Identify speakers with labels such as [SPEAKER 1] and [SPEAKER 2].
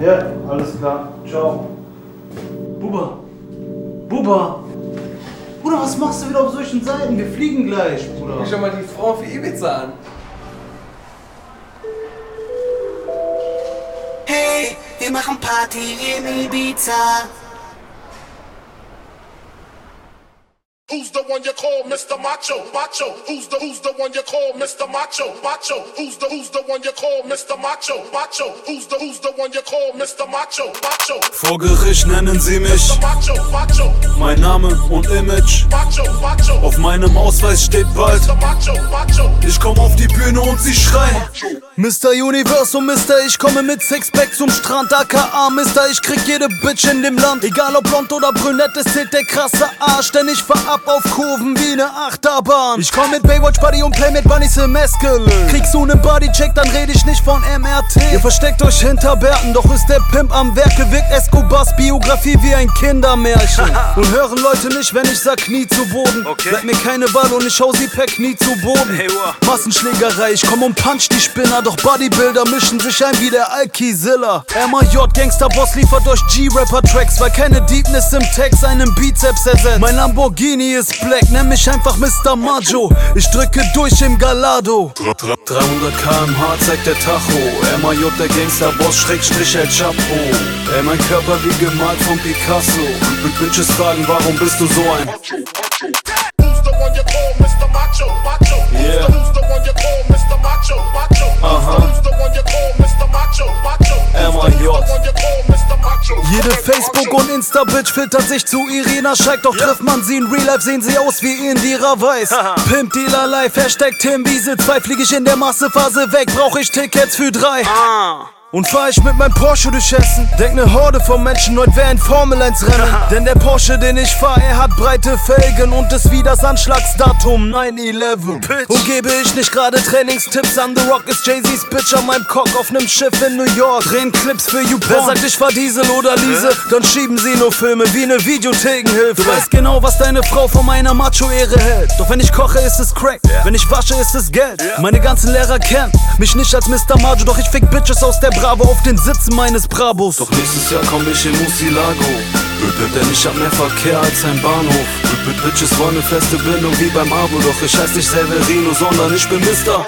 [SPEAKER 1] Ja, alles klar. Ciao. Buba. Buba. Bruder, was machst du wieder auf solchen Seiten? Wir fliegen gleich, Bruder.
[SPEAKER 2] Guck schon mal die Frau für Ibiza an.
[SPEAKER 3] Hey, wir machen Party in Ibiza.
[SPEAKER 4] Who's the one you call Mr. Macho? Macho. Who's the who's the one you call Mr. Macho? Macho. Who's the who's the one you call Mr. Macho? Macho. Who's the who's the one you call Mr. Macho? Macho.
[SPEAKER 5] Vor Gericht nennen sie mich
[SPEAKER 4] Mr. Macho. Macho.
[SPEAKER 5] Name und Image. Auf meinem Ausweis steht bald.
[SPEAKER 4] Mr.
[SPEAKER 5] Ich komm auf die Bühne und sie schreien. Mr. Universe und Mister, ich komme mit Sixpack zum Strand. AKA Mister, ich krieg jede Bitch in dem Land. Egal ob blond oder brünett, es zählt der krasse Arsch. Denn ich fahr ab auf Kurven wie ne Achterbahn. Ich komm mit Baywatch Buddy und play mit Bunny Semeskel. Kriegst du ne Bodycheck, dann red ich nicht von MRT. Ihr versteckt euch hinter Bärten, doch ist der Pimp am Werke. Wirkt Escobars Biografie wie ein Kindermärchen. und hören Leute nicht, wenn ich sag Knie zu Boden. Bleib mir keine Wahl und ich hau sie per Knie zu Boden. Massenschlägerei, ich komm und punch die Spinner. Doch Bodybuilder mischen sich ein wie der Alkizilla. MAJ Gangsterboss liefert euch G-Rapper-Tracks, weil keine Deepness im Text einen Bizeps ersetzt. Mein Lamborghini ist black, nenn mich einfach Mr. Majo. Ich drücke durch im Galado. 300 km/h zeigt der Tacho. MAJ der Gangsterboss, Schrägstrich El Chapo. Ey, mein Körper wie gemalt von Picasso. Mit Bitches fragen, warum bist du so ein. Yeah.
[SPEAKER 4] Macho?
[SPEAKER 5] Jede. Facebook- und Insta-Bitch filtert sich zu Irina Scheik, doch trifft man sie in Real Life, sehen sie aus wie Indira Weiß. Pimp Dealer Life, Hashtag Tim Wiese 2, flieg ich in der Massephase weg, brauch ich Tickets für drei. Und fahr ich mit meinem Porsche durch Essen. Denk ne Horde von Menschen, heute wär ein Formel 1 Rennen. Denn der Porsche, den ich fahr, er hat breite Felgen und ist wie das Anschlagsdatum 9-11. Und gebe ich nicht gerade Trainingstipps an The Rock, ist Jay-Z's Bitch an meinem Cock auf nem Schiff in New York. Drehen Clips für YouPorn. Wer sagt, ich fahr Diesel oder Liese, dann schieben sie nur Filme wie ne Videothekenhilfe. Du weißt genau, was deine Frau von meiner Macho-Ehre hält. Doch wenn ich koche, ist es Crack. Wenn ich wasche, ist es Geld. Meine ganzen Lehrer kennen mich nicht als Mr. Majo, doch ich fick Bitches aus der Bravo auf den Sitzen meines Brabos. Doch nächstes Jahr komm ich in Musilago. Denn ich hab mehr Verkehr als ein Bahnhof. Bitches wollen ne feste Bindung wie beim Abo. Doch ich heiß nicht Severino, sondern ich bin Mister.